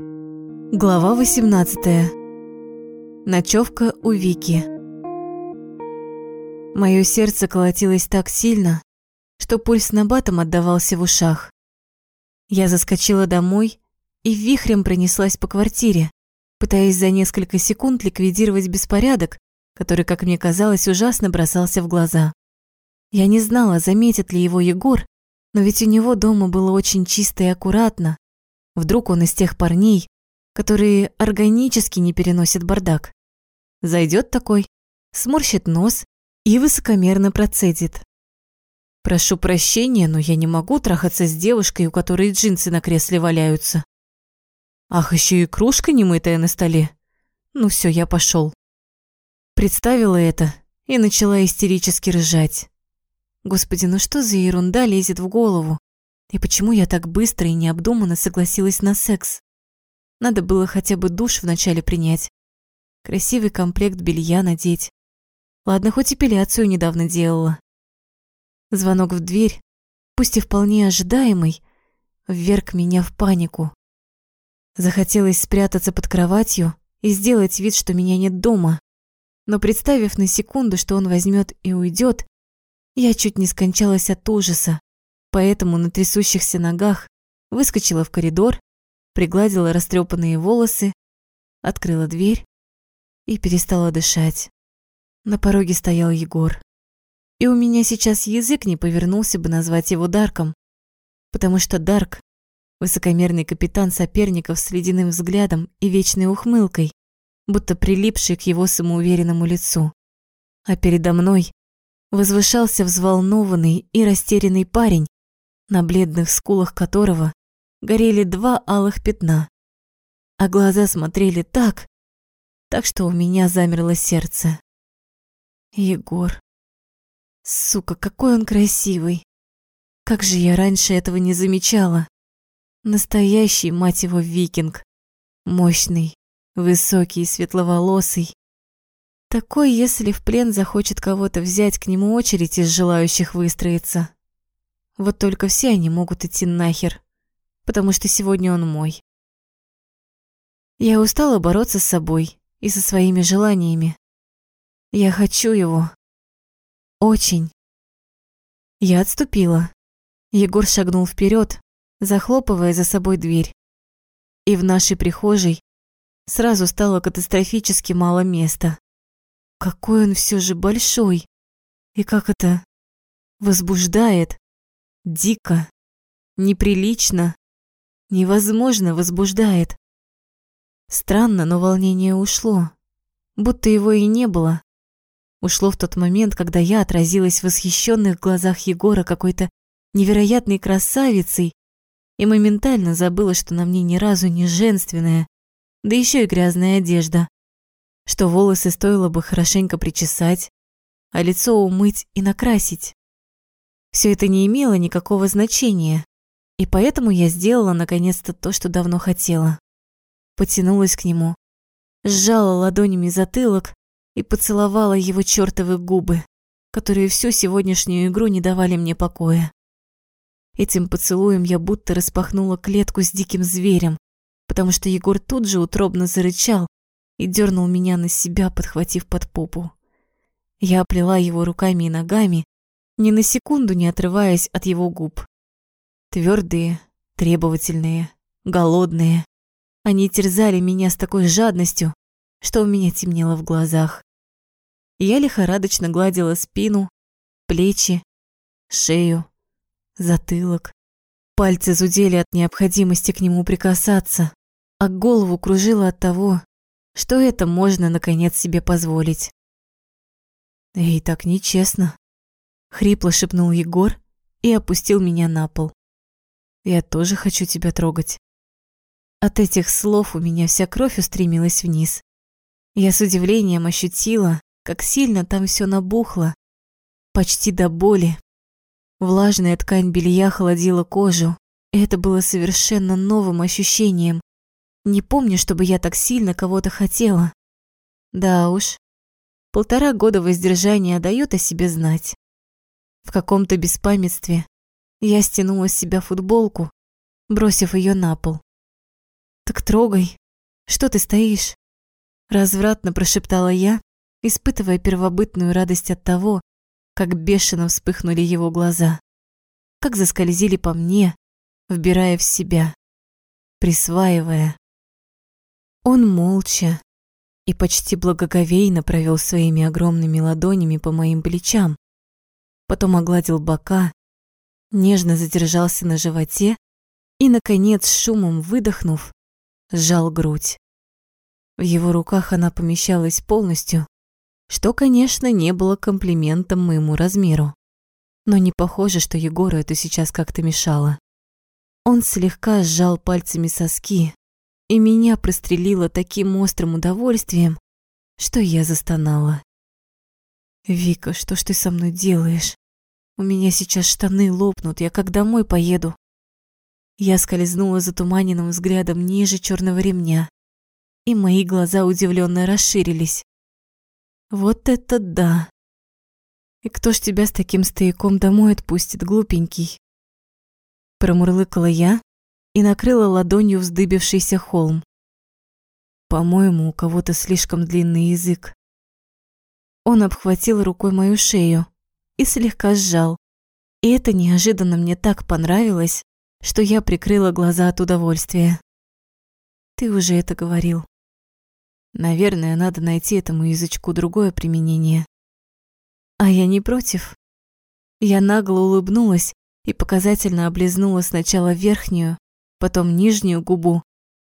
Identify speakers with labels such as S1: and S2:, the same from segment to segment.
S1: Глава 18. Ночевка у Вики. Мое сердце колотилось так сильно, что пульс набатом отдавался в ушах. Я заскочила домой и вихрем пронеслась по квартире, пытаясь за несколько секунд ликвидировать беспорядок, который, как мне казалось, ужасно бросался в глаза. Я не знала, заметит ли его Егор, но ведь у него дома было очень чисто и аккуратно. Вдруг он из тех парней, которые органически не переносят бардак. Зайдет такой, сморщит нос и высокомерно процедит. Прошу прощения, но я не могу трахаться с девушкой, у которой джинсы на кресле валяются. Ах, еще и кружка немытая на столе. Ну все, я пошел. Представила это и начала истерически ржать. Господи, ну что за ерунда лезет в голову? И почему я так быстро и необдуманно согласилась на секс? Надо было хотя бы душ вначале принять. Красивый комплект белья надеть. Ладно, хоть эпиляцию недавно делала. Звонок в дверь, пусть и вполне ожидаемый, вверг меня в панику. Захотелось спрятаться под кроватью и сделать вид, что меня нет дома. Но представив на секунду, что он возьмет и уйдет, я чуть не скончалась от ужаса, поэтому на трясущихся ногах выскочила в коридор, пригладила растрепанные волосы, открыла дверь и перестала дышать. На пороге стоял Егор. И у меня сейчас язык не повернулся бы назвать его Дарком, потому что Дарк — высокомерный капитан соперников с ледяным взглядом и вечной ухмылкой, будто прилипший к его самоуверенному лицу. А передо мной возвышался взволнованный и растерянный парень, на бледных скулах которого горели два алых пятна, а глаза смотрели так, так что у меня замерло сердце. Егор. Сука, какой он красивый. Как же я раньше этого не замечала. Настоящий, мать его, викинг. Мощный, высокий, светловолосый, такой, если в плен захочет кого-то взять, к нему очередь из желающих выстроиться. Вот только все они могут идти нахер, потому что сегодня он мой. Я устала бороться с собой и со своими желаниями. Я хочу его. Очень. Я отступила. Егор шагнул вперед, захлопывая за собой дверь. И в нашей прихожей сразу стало катастрофически мало места. Какой он все же большой. И как это возбуждает. Дико. Неприлично. Невозможно возбуждает. Странно, но волнение ушло. Будто его и не было. Ушло в тот момент, когда я отразилась в восхищенных глазах Егора какой-то невероятной красавицей и моментально забыла, что на мне ни разу не женственная, да еще и грязная одежда что волосы стоило бы хорошенько причесать, а лицо умыть и накрасить. Все это не имело никакого значения, и поэтому я сделала наконец-то то, что давно хотела. Потянулась к нему, сжала ладонями затылок и поцеловала его чертовы губы, которые всю сегодняшнюю игру не давали мне покоя. Этим поцелуем я будто распахнула клетку с диким зверем, потому что Егор тут же утробно зарычал, и дернул меня на себя, подхватив под попу. Я оплела его руками и ногами, ни на секунду не отрываясь от его губ. Твердые, требовательные, голодные. Они терзали меня с такой жадностью, что у меня темнело в глазах. Я лихорадочно гладила спину, плечи, шею, затылок. Пальцы зудели от необходимости к нему прикасаться, а голову кружило от того, что это можно наконец себе позволить. «Эй, так нечестно», — хрипло шепнул Егор и опустил меня на пол. «Я тоже хочу тебя трогать». От этих слов у меня вся кровь устремилась вниз. Я с удивлением ощутила, как сильно там все набухло, почти до боли. Влажная ткань белья холодила кожу, это было совершенно новым ощущением, не помню, чтобы я так сильно кого-то хотела. Да уж, полтора года воздержания дают о себе знать. В каком-то беспамятстве я стянула с себя футболку, бросив ее на пол. Так трогай. Что ты стоишь? Развратно прошептала я, испытывая первобытную радость от того, как бешено вспыхнули его глаза, как заскользили по мне, вбирая в себя, присваивая. Он молча и почти благоговейно провел своими огромными ладонями по моим плечам, потом огладил бока, нежно задержался на животе и, наконец, шумом выдохнув, сжал грудь. В его руках она помещалась полностью, что, конечно, не было комплиментом моему размеру. Но не похоже, что Егору это сейчас как-то мешало. Он слегка сжал пальцами соски, и меня прострелило таким острым удовольствием, что я застонала. «Вика, что ж ты со мной делаешь? У меня сейчас штаны лопнут, я как домой поеду?» Я скользнула затуманенным взглядом ниже черного ремня, и мои глаза удивленно расширились. Вот это да! И кто ж тебя с таким стояком домой отпустит, глупенький? Промурлыкала я и накрыла ладонью вздыбившийся холм. По-моему, у кого-то слишком длинный язык. Он обхватил рукой мою шею и слегка сжал. И это неожиданно мне так понравилось, что я прикрыла глаза от удовольствия. Ты уже это говорил. Наверное, надо найти этому язычку другое применение. А я не против. Я нагло улыбнулась и показательно облизнула сначала верхнюю, потом нижнюю губу,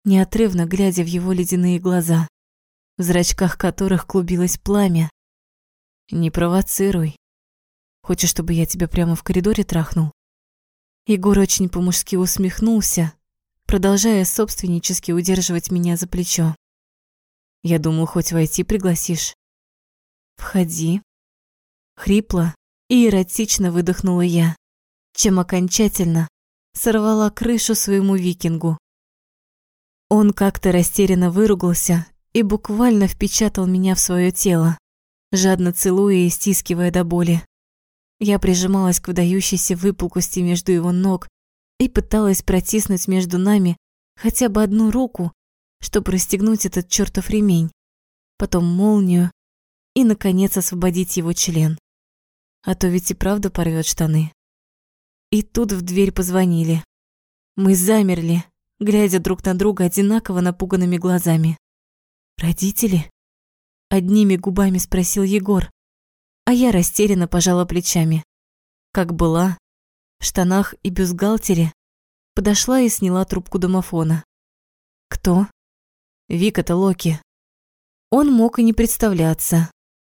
S1: неотрывно глядя в его ледяные глаза, в зрачках которых клубилось пламя. «Не провоцируй. Хочешь, чтобы я тебя прямо в коридоре трахнул?» Егор очень по-мужски усмехнулся, продолжая собственнически удерживать меня за плечо. Я думал, хоть войти пригласишь. Входи. Хрипло и эротично выдохнула я, чем окончательно сорвала крышу своему викингу. Он как-то растерянно выругался и буквально впечатал меня в свое тело, жадно целуя и стискивая до боли. Я прижималась к выдающейся выпуклости между его ног и пыталась протиснуть между нами хотя бы одну руку, чтобы расстегнуть этот чертов ремень, потом молнию и, наконец, освободить его член. А то ведь и правда порвет штаны. И тут в дверь позвонили. Мы замерли, глядя друг на друга одинаково напуганными глазами. «Родители?» Одними губами спросил Егор, а я растерянно пожала плечами. Как была, в штанах и бюстгальтере, подошла и сняла трубку домофона. «Кто?» Вика-то Локи. Он мог и не представляться.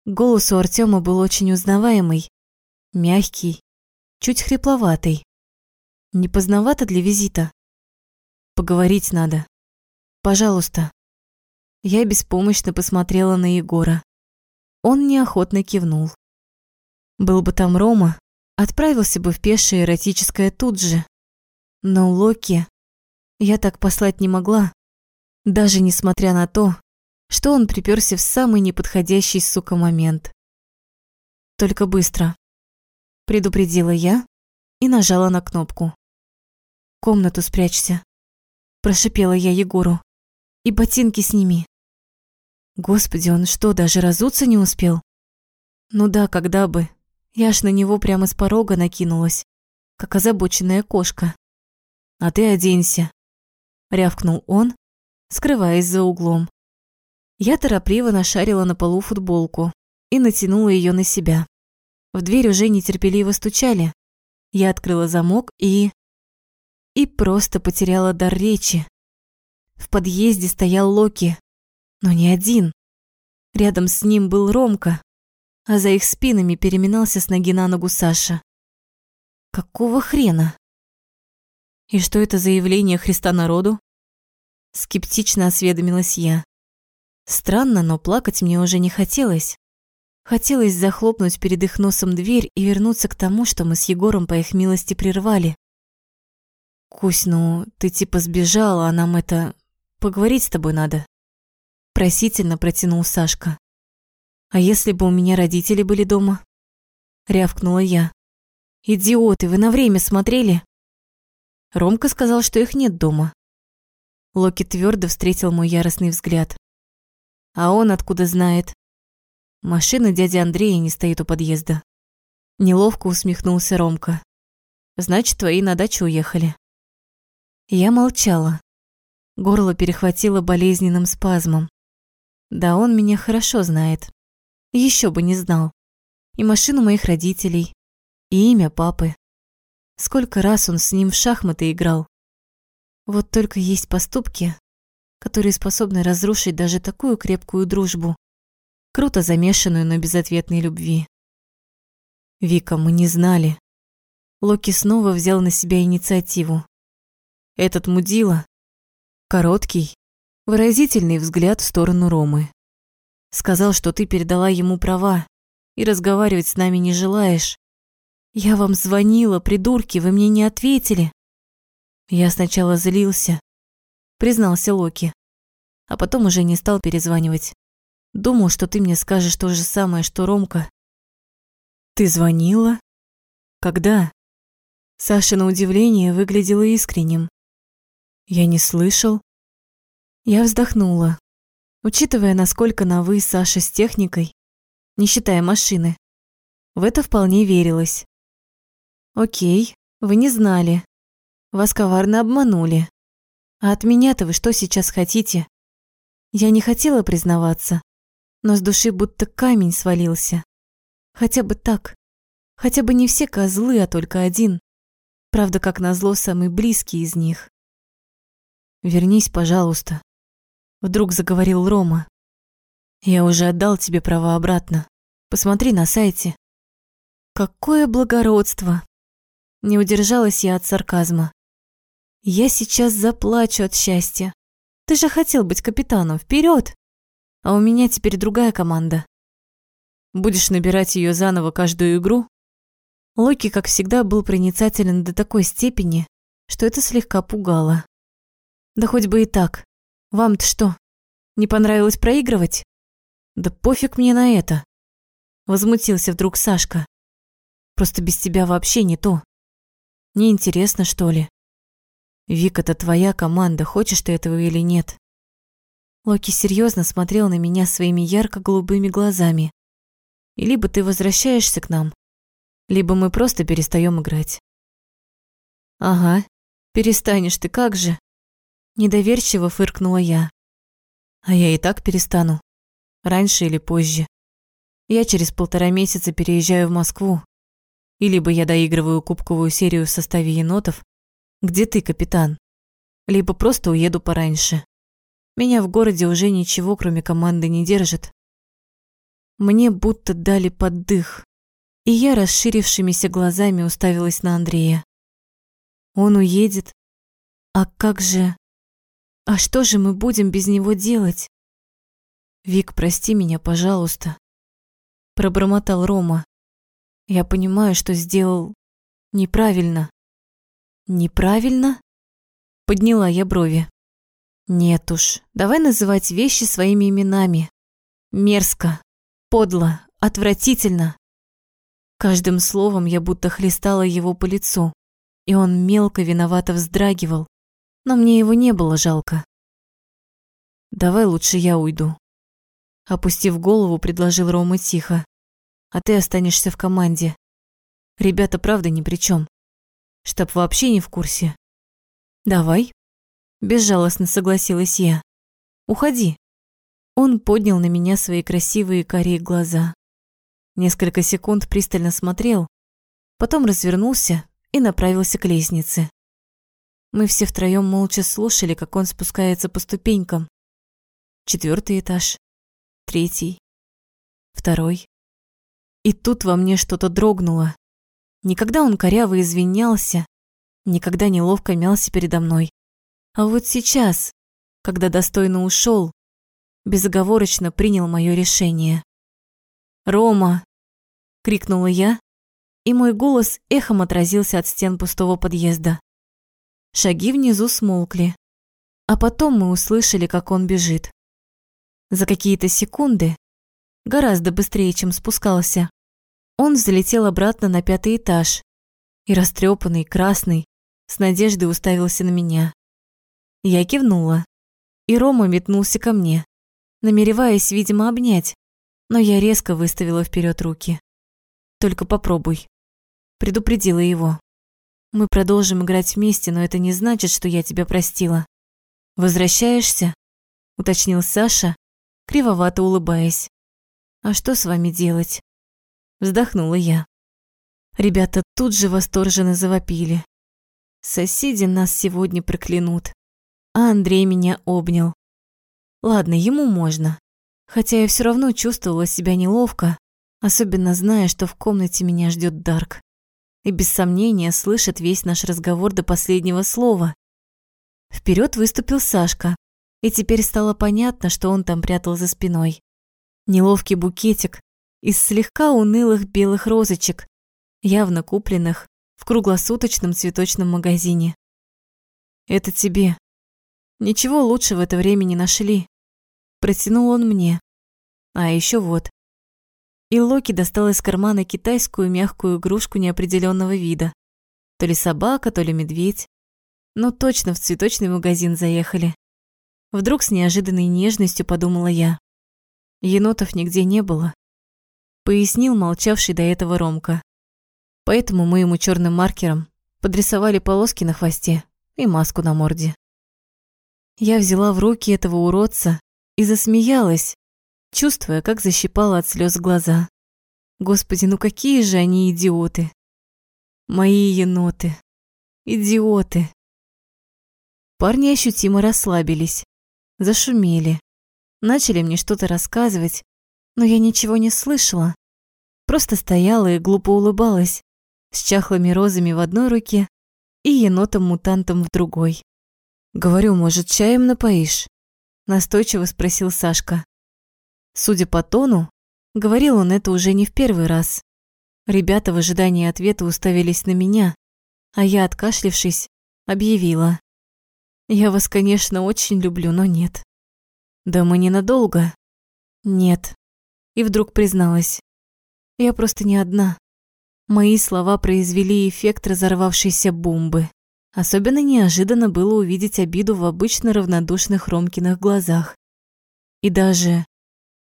S1: Голос у Артема был очень узнаваемый, мягкий, чуть хрипловатый. Не поздновато для визита? Поговорить надо. Пожалуйста. Я беспомощно посмотрела на Егора. Он неохотно кивнул. Был бы там Рома, отправился бы в пешее эротическое тут же. Но Локи я так послать не могла даже несмотря на то, что он приперся в самый неподходящий, сука, момент. Только быстро. Предупредила я и нажала на кнопку. «Комнату спрячься», – прошипела я Егору. «И ботинки сними». Господи, он что, даже разуться не успел? Ну да, когда бы. Я аж на него прямо с порога накинулась, как озабоченная кошка. «А ты оденься», – рявкнул он скрываясь за углом. Я торопливо нашарила на полу футболку и натянула ее на себя. В дверь уже нетерпеливо стучали. Я открыла замок и... И просто потеряла дар речи. В подъезде стоял Локи, но не один. Рядом с ним был Ромка, а за их спинами переминался с ноги на ногу Саша. Какого хрена? И что это за явление Христа народу? Скептично осведомилась я. Странно, но плакать мне уже не хотелось. Хотелось захлопнуть перед их носом дверь и вернуться к тому, что мы с Егором по их милости прервали. «Кусь, ну, ты типа сбежала, а нам это... Поговорить с тобой надо». Просительно протянул Сашка. «А если бы у меня родители были дома?» Рявкнула я. «Идиоты, вы на время смотрели?» Ромка сказал, что их нет дома. Локи твердо встретил мой яростный взгляд. А он откуда знает? Машина дяди Андрея не стоит у подъезда. Неловко усмехнулся Ромка. Значит, твои на дачу уехали. Я молчала. Горло перехватило болезненным спазмом. Да он меня хорошо знает. Еще бы не знал. И машину моих родителей, и имя папы. Сколько раз он с ним в шахматы играл. Вот только есть поступки, которые способны разрушить даже такую крепкую дружбу, круто замешанную на безответной любви. Вика, мы не знали. Локи снова взял на себя инициативу. Этот мудила, короткий, выразительный взгляд в сторону Ромы. Сказал, что ты передала ему права и разговаривать с нами не желаешь. Я вам звонила, придурки, вы мне не ответили. Я сначала злился, признался Локи, а потом уже не стал перезванивать. Думал, что ты мне скажешь то же самое, что Ромка. Ты звонила? Когда? Саша на удивление выглядела искренним. Я не слышал. Я вздохнула. Учитывая, насколько на «вы» Саша с техникой, не считая машины, в это вполне верилось. Окей, вы не знали, вас коварно обманули. А от меня-то вы что сейчас хотите? Я не хотела признаваться, но с души будто камень свалился. Хотя бы так. Хотя бы не все козлы, а только один. Правда, как назло, самый близкий из них. «Вернись, пожалуйста», — вдруг заговорил Рома. «Я уже отдал тебе права обратно. Посмотри на сайте». «Какое благородство!» Не удержалась я от сарказма. Я сейчас заплачу от счастья. Ты же хотел быть капитаном, вперед! А у меня теперь другая команда. Будешь набирать ее заново каждую игру? Локи, как всегда, был проницателен до такой степени, что это слегка пугало. Да хоть бы и так. Вам-то что, не понравилось проигрывать? Да пофиг мне на это. Возмутился вдруг Сашка. Просто без тебя вообще не то. Неинтересно, что ли? Вик, это твоя команда, хочешь ты этого или нет? Локи серьезно смотрел на меня своими ярко-голубыми глазами. И либо ты возвращаешься к нам, либо мы просто перестаем играть. Ага, перестанешь ты как же? Недоверчиво фыркнула я. А я и так перестану. Раньше или позже. Я через полтора месяца переезжаю в Москву. И либо я доигрываю кубковую серию в составе енотов, где ты, капитан? Либо просто уеду пораньше. Меня в городе уже ничего, кроме команды, не держит. Мне будто дали поддых, и я расширившимися глазами уставилась на Андрея. Он уедет. А как же... А что же мы будем без него делать? Вик, прости меня, пожалуйста. Пробормотал Рома. Я понимаю, что сделал неправильно. Неправильно? Подняла я брови. Нет уж, давай называть вещи своими именами. Мерзко, подло, отвратительно. Каждым словом я будто хлестала его по лицу, и он мелко виновато вздрагивал, но мне его не было жалко. «Давай лучше я уйду», — опустив голову, предложил Рома тихо. «А ты останешься в команде. Ребята, правда, ни при чем. Штаб вообще не в курсе. Давай. Безжалостно согласилась я. Уходи. Он поднял на меня свои красивые карие глаза. Несколько секунд пристально смотрел, потом развернулся и направился к лестнице. Мы все втроем молча слушали, как он спускается по ступенькам. Четвертый этаж, третий, второй. И тут во мне что-то дрогнуло. Никогда он коряво извинялся, никогда неловко мялся передо мной. А вот сейчас, когда достойно ушел, безоговорочно принял мое решение. «Рома!» — крикнула я, и мой голос эхом отразился от стен пустого подъезда. Шаги внизу смолкли, а потом мы услышали, как он бежит. За какие-то секунды, гораздо быстрее, чем спускался, он залетел обратно на пятый этаж и, растрепанный, красный, с надеждой уставился на меня. Я кивнула, и Рома метнулся ко мне, намереваясь, видимо, обнять, но я резко выставила вперед руки. «Только попробуй», – предупредила его. «Мы продолжим играть вместе, но это не значит, что я тебя простила. Возвращаешься?» – уточнил Саша, кривовато улыбаясь. «А что с вами делать?» Вздохнула я. Ребята тут же восторженно завопили. Соседи нас сегодня проклянут. А Андрей меня обнял. Ладно, ему можно. Хотя я все равно чувствовала себя неловко, особенно зная, что в комнате меня ждет Дарк. И без сомнения слышит весь наш разговор до последнего слова. Вперед выступил Сашка, и теперь стало понятно, что он там прятал за спиной. Неловкий букетик из слегка унылых белых розочек, явно купленных в круглосуточном цветочном магазине. «Это тебе. Ничего лучше в это время не нашли», – протянул он мне. А еще вот. И Локи достал из кармана китайскую мягкую игрушку неопределенного вида. То ли собака, то ли медведь. Но точно в цветочный магазин заехали. Вдруг с неожиданной нежностью подумала я. Енотов нигде не было. Пояснил молчавший до этого Ромка. Поэтому мы ему черным маркером подрисовали полоски на хвосте и маску на морде. Я взяла в руки этого уродца и засмеялась, чувствуя, как защипала от слез глаза. Господи, ну какие же они идиоты. Мои еноты. Идиоты. Парни ощутимо расслабились, зашумели, начали мне что-то рассказывать, но я ничего не слышала. Просто стояла и глупо улыбалась, с чахлыми розами в одной руке и енотом-мутантом в другой. «Говорю, может, чаем напоишь?» Настойчиво спросил Сашка. Судя по тону, говорил он это уже не в первый раз. Ребята в ожидании ответа уставились на меня, а я, откашлившись, объявила. «Я вас, конечно, очень люблю, но нет». «Да мы ненадолго». «Нет». И вдруг призналась. «Я просто не одна». Мои слова произвели эффект разорвавшейся бомбы. Особенно неожиданно было увидеть обиду в обычно равнодушных Ромкиных глазах. И даже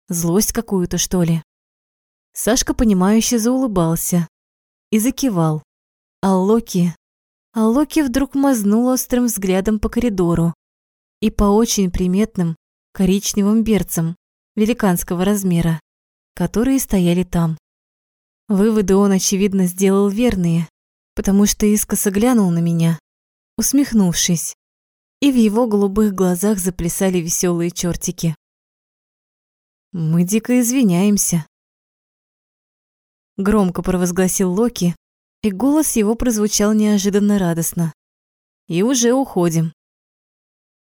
S1: злость какую-то, что ли. Сашка, понимающе заулыбался и закивал. А Локи... А Локи вдруг мазнул острым взглядом по коридору и по очень приметным коричневым берцам великанского размера, которые стояли там. Выводы он, очевидно, сделал верные, потому что искоса глянул на меня, усмехнувшись, и в его голубых глазах заплясали веселые чертики. «Мы дико извиняемся», — громко провозгласил Локи, и голос его прозвучал неожиданно радостно. «И уже уходим».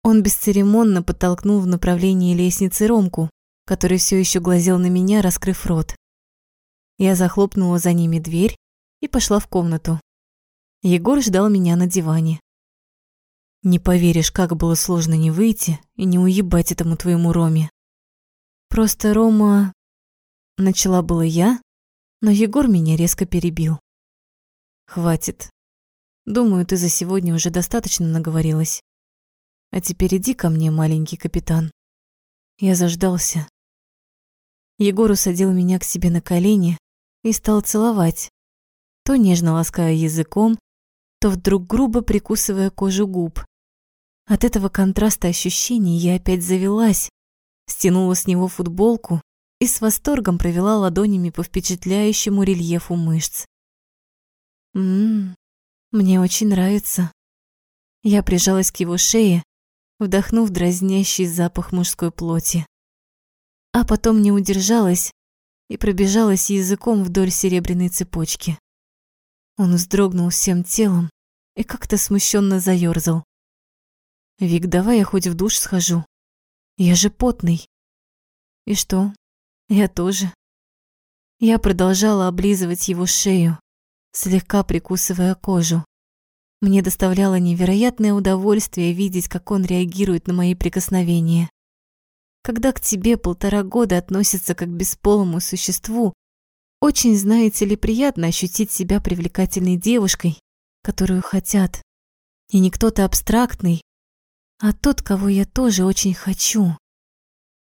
S1: Он бесцеремонно подтолкнул в направлении лестницы Ромку, который все еще глазел на меня, раскрыв рот. Я захлопнула за ними дверь и пошла в комнату. Егор ждал меня на диване. Не поверишь, как было сложно не выйти и не уебать этому твоему Роме. Просто Рома... Начала было я, но Егор меня резко перебил. Хватит. Думаю, ты за сегодня уже достаточно наговорилась. А теперь иди ко мне, маленький капитан. Я заждался. Егор усадил меня к себе на колени и стал целовать, то нежно лаская языком, то вдруг грубо прикусывая кожу губ. От этого контраста ощущений я опять завелась, стянула с него футболку и с восторгом провела ладонями по впечатляющему рельефу мышц. «Ммм, мне очень нравится». Я прижалась к его шее, вдохнув дразнящий запах мужской плоти. А потом не удержалась и пробежалась языком вдоль серебряной цепочки. Он вздрогнул всем телом и как-то смущенно заёрзал. «Вик, давай я хоть в душ схожу. Я же потный». «И что? Я тоже». Я продолжала облизывать его шею, слегка прикусывая кожу. Мне доставляло невероятное удовольствие видеть, как он реагирует на мои прикосновения. Когда к тебе полтора года относятся как к бесполому существу, очень, знаете ли, приятно ощутить себя привлекательной девушкой, которую хотят. И не кто-то абстрактный, а тот, кого я тоже очень хочу.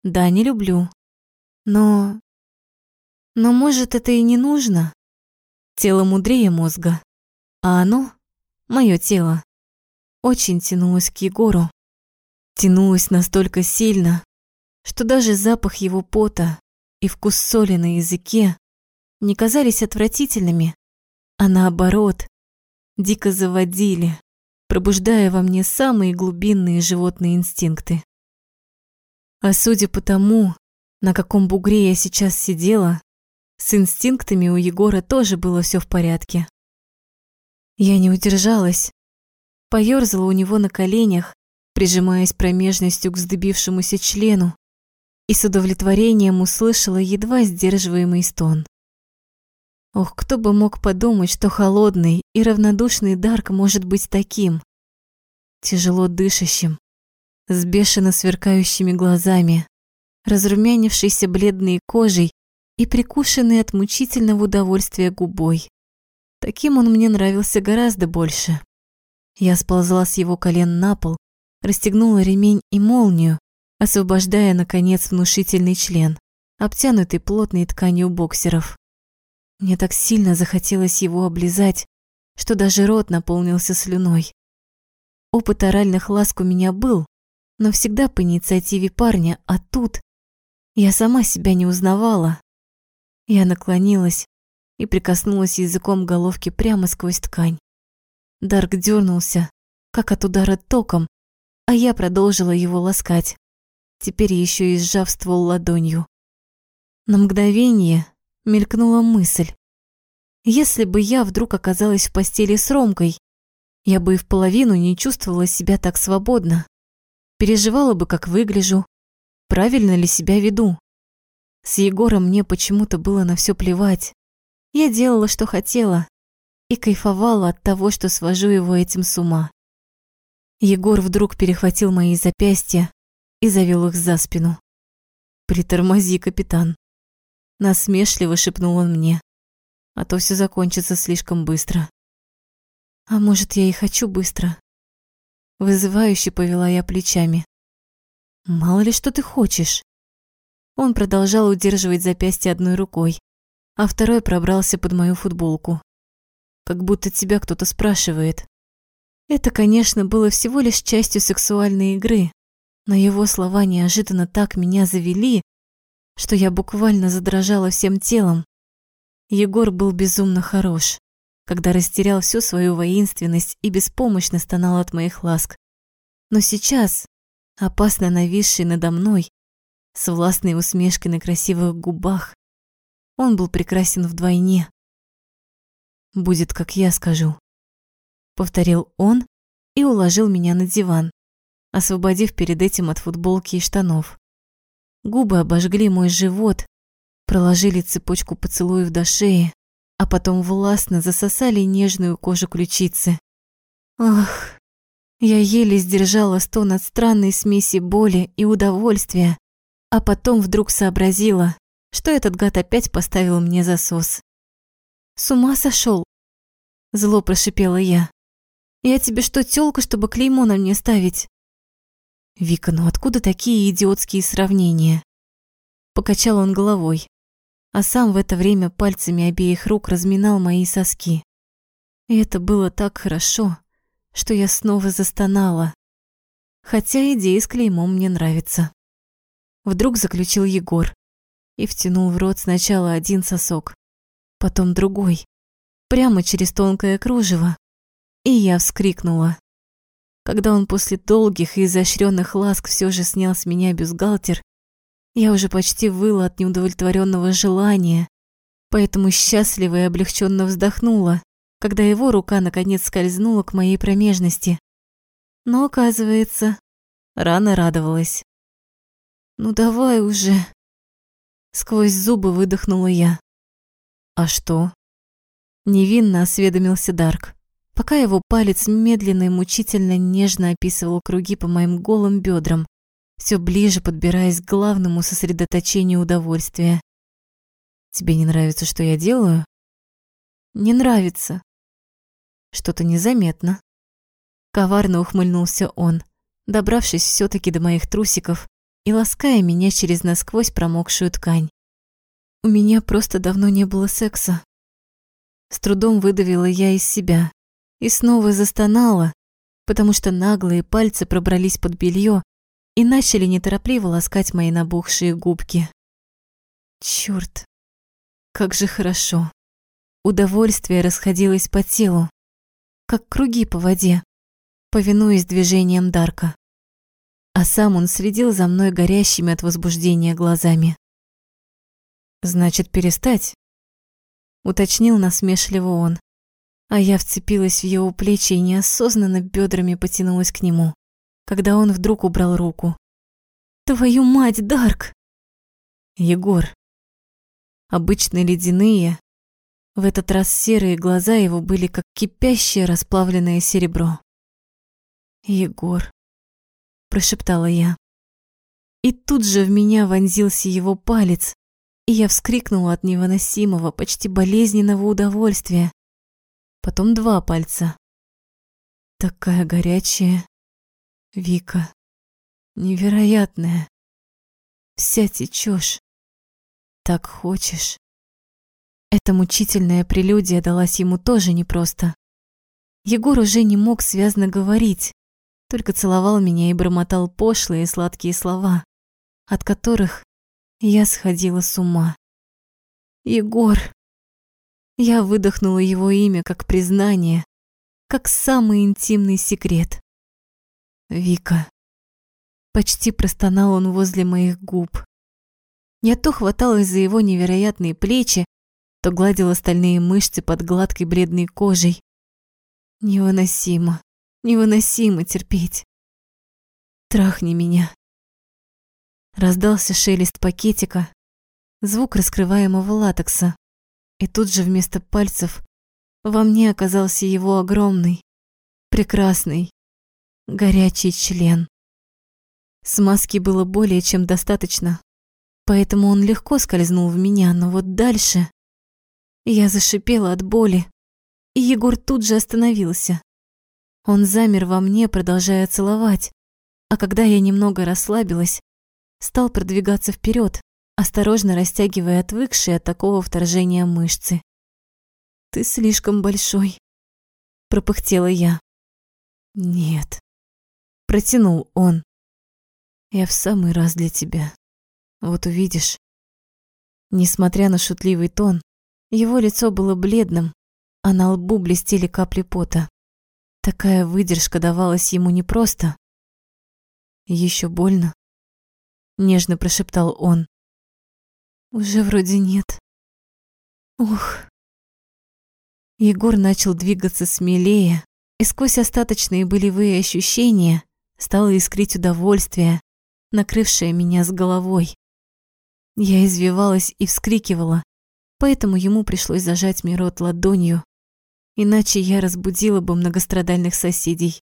S1: Да, не люблю. Но... Но может это и не нужно? Тело мудрее мозга, а оно, мое тело, очень тянулось к Егору. Тянулось настолько сильно, что даже запах его пота и вкус соли на языке не казались отвратительными, а наоборот, дико заводили, пробуждая во мне самые глубинные животные инстинкты. А судя по тому, на каком бугре я сейчас сидела, с инстинктами у Егора тоже было все в порядке. Я не удержалась, поёрзала у него на коленях, прижимаясь промежностью к вздыбившемуся члену, и с удовлетворением услышала едва сдерживаемый стон. Ох, кто бы мог подумать, что холодный и равнодушный Дарк может быть таким. Тяжело дышащим, с бешено сверкающими глазами, разрумянившейся бледной кожей и прикушенной от мучительного удовольствия губой. Таким он мне нравился гораздо больше. Я сползла с его колен на пол, расстегнула ремень и молнию, освобождая, наконец, внушительный член, обтянутый плотной тканью боксеров. Мне так сильно захотелось его облизать, что даже рот наполнился слюной. Опыт оральных ласк у меня был, но всегда по инициативе парня, а тут я сама себя не узнавала. Я наклонилась и прикоснулась языком головки прямо сквозь ткань. Дарк дернулся, как от удара током, а я продолжила его ласкать, теперь еще и сжав ствол ладонью. На мгновение мелькнула мысль. Если бы я вдруг оказалась в постели с Ромкой, я бы и в половину не чувствовала себя так свободно. Переживала бы, как выгляжу, правильно ли себя веду. С Егором мне почему-то было на все плевать. Я делала, что хотела, и кайфовала от того, что свожу его этим с ума. Егор вдруг перехватил мои запястья и завел их за спину. «Притормози, капитан», Насмешливо шепнул он мне. А то все закончится слишком быстро. А может, я и хочу быстро. Вызывающе повела я плечами. Мало ли, что ты хочешь. Он продолжал удерживать запястье одной рукой, а второй пробрался под мою футболку. Как будто тебя кто-то спрашивает. Это, конечно, было всего лишь частью сексуальной игры, но его слова неожиданно так меня завели, что я буквально задрожала всем телом. Егор был безумно хорош, когда растерял всю свою воинственность и беспомощно стонал от моих ласк. Но сейчас, опасно нависший надо мной, с властной усмешкой на красивых губах, он был прекрасен вдвойне. «Будет, как я скажу», — повторил он и уложил меня на диван, освободив перед этим от футболки и штанов. Губы обожгли мой живот, проложили цепочку поцелуев до шеи, а потом властно засосали нежную кожу ключицы. Ах, я еле сдержала стон от странной смеси боли и удовольствия, а потом вдруг сообразила, что этот гад опять поставил мне засос. «С ума сошел? Зло прошипела я. «Я тебе что, тёлка, чтобы клеймо на мне ставить?» Вика, ну откуда такие идиотские сравнения? Покачал он головой, а сам в это время пальцами обеих рук разминал мои соски. И это было так хорошо, что я снова застонала. Хотя идея с клеймом мне нравится. Вдруг заключил Егор и втянул в рот сначала один сосок, потом другой, прямо через тонкое кружево. И я вскрикнула. Когда он после долгих и изощренных ласк все же снял с меня бюстгальтер, я уже почти выла от неудовлетворенного желания, поэтому счастливо и облегченно вздохнула, когда его рука наконец скользнула к моей промежности. Но, оказывается, рано радовалась. «Ну давай уже!» Сквозь зубы выдохнула я. «А что?» Невинно осведомился Дарк пока его палец медленно и мучительно нежно описывал круги по моим голым бедрам, все ближе подбираясь к главному сосредоточению удовольствия. «Тебе не нравится, что я делаю?» «Не нравится». «Что-то незаметно». Коварно ухмыльнулся он, добравшись все таки до моих трусиков и лаская меня через насквозь промокшую ткань. У меня просто давно не было секса. С трудом выдавила я из себя и снова застонала, потому что наглые пальцы пробрались под белье и начали неторопливо ласкать мои набухшие губки. Чёрт, как же хорошо. Удовольствие расходилось по телу, как круги по воде, повинуясь движениям Дарка. А сам он следил за мной горящими от возбуждения глазами. «Значит, перестать?» — уточнил насмешливо он, а я вцепилась в его плечи и неосознанно бедрами потянулась к нему, когда он вдруг убрал руку. «Твою мать, Дарк!» «Егор!» Обычные ледяные, в этот раз серые глаза его были как кипящее расплавленное серебро. «Егор», – прошептала я. И тут же в меня вонзился его палец, и я вскрикнула от невыносимого, почти болезненного удовольствия. Потом два пальца. Такая горячая. Вика. Невероятная. Вся течешь. Так хочешь. Эта мучительная прелюдия далась ему тоже непросто. Егор уже не мог связно говорить, только целовал меня и бормотал пошлые сладкие слова, от которых я сходила с ума. Егор. Я выдохнула его имя как признание, как самый интимный секрет. Вика. Почти простонал он возле моих губ. Я то хваталась за его невероятные плечи, то гладила стальные мышцы под гладкой бледной кожей. Невыносимо, невыносимо терпеть. Трахни меня. Раздался шелест пакетика, звук раскрываемого латекса, и тут же вместо пальцев во мне оказался его огромный, прекрасный, горячий член. Смазки было более чем достаточно, поэтому он легко скользнул в меня, но вот дальше я зашипела от боли, и Егор тут же остановился. Он замер во мне, продолжая целовать, а когда я немного расслабилась, стал продвигаться вперед, осторожно растягивая отвыкшие от такого вторжения мышцы. «Ты слишком большой», – пропыхтела я. «Нет», – протянул он. «Я в самый раз для тебя. Вот увидишь». Несмотря на шутливый тон, его лицо было бледным, а на лбу блестели капли пота. Такая выдержка давалась ему непросто. Еще больно?» Нежно прошептал он. «Уже вроде нет. Ух». Егор начал двигаться смелее, и сквозь остаточные болевые ощущения стало искрить удовольствие, накрывшее меня с головой. Я извивалась и вскрикивала, поэтому ему пришлось зажать мне рот ладонью, иначе я разбудила бы многострадальных соседей.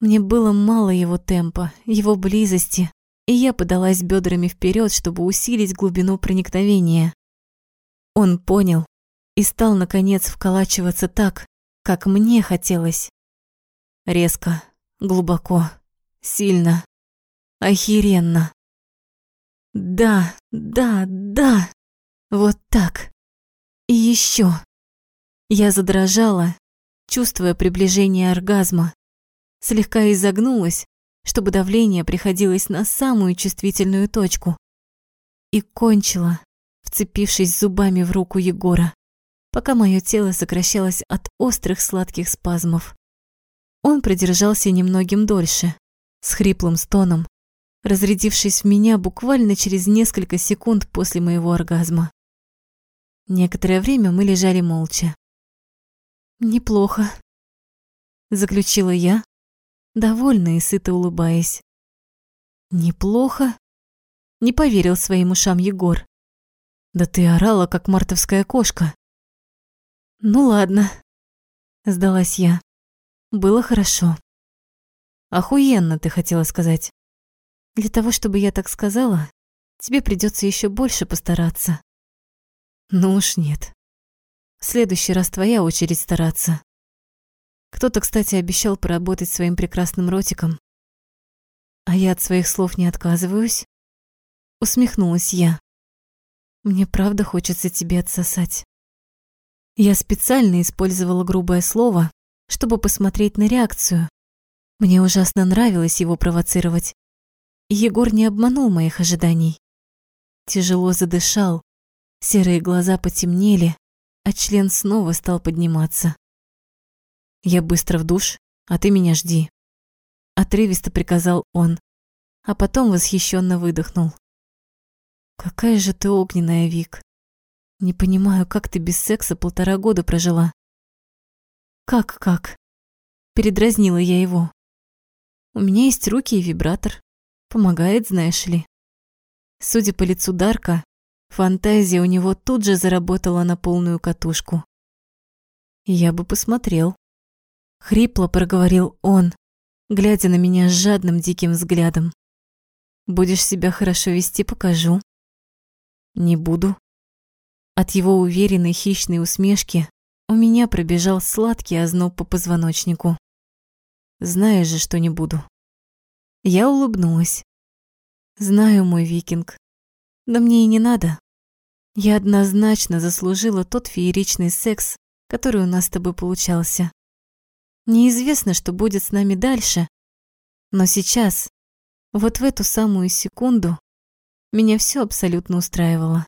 S1: Мне было мало его темпа, его близости, и я подалась бедрами вперед, чтобы усилить глубину проникновения. Он понял и стал, наконец, вколачиваться так, как мне хотелось. Резко, глубоко, сильно, охеренно. Да, да, да, вот так. И еще. Я задрожала, чувствуя приближение оргазма. Слегка изогнулась, чтобы давление приходилось на самую чувствительную точку. И кончила, вцепившись зубами в руку Егора, пока мое тело сокращалось от острых сладких спазмов. Он продержался немногим дольше, с хриплым стоном, разрядившись в меня буквально через несколько секунд после моего оргазма. Некоторое время мы лежали молча. «Неплохо», — заключила я, довольно и сыто улыбаясь. «Неплохо?» — не поверил своим ушам Егор. «Да ты орала, как мартовская кошка». «Ну ладно», — сдалась я. «Было хорошо». «Охуенно, ты хотела сказать». «Для того, чтобы я так сказала, тебе придется еще больше постараться». Ну уж нет. В следующий раз твоя очередь стараться. Кто-то, кстати, обещал поработать своим прекрасным ротиком. А я от своих слов не отказываюсь. Усмехнулась я. Мне правда хочется тебе отсосать. Я специально использовала грубое слово, чтобы посмотреть на реакцию. Мне ужасно нравилось его провоцировать. Егор не обманул моих ожиданий. Тяжело задышал, серые глаза потемнели, а член снова стал подниматься. Я быстро в душ, а ты меня жди. Отрывисто приказал он, а потом восхищенно выдохнул. Какая же ты огненная, Вик. Не понимаю, как ты без секса полтора года прожила. Как-как? Передразнила я его. У меня есть руки и вибратор. Помогает, знаешь ли. Судя по лицу Дарка, фантазия у него тут же заработала на полную катушку. Я бы посмотрел. Хрипло проговорил он, глядя на меня с жадным диким взглядом. Будешь себя хорошо вести, покажу. Не буду. От его уверенной хищной усмешки у меня пробежал сладкий озноб по позвоночнику. Знаешь же, что не буду. Я улыбнулась. Знаю, мой викинг. Да мне и не надо. Я однозначно заслужила тот фееричный секс, который у нас с тобой получался. Неизвестно, что будет с нами дальше, но сейчас, вот в эту самую секунду, меня все абсолютно устраивало.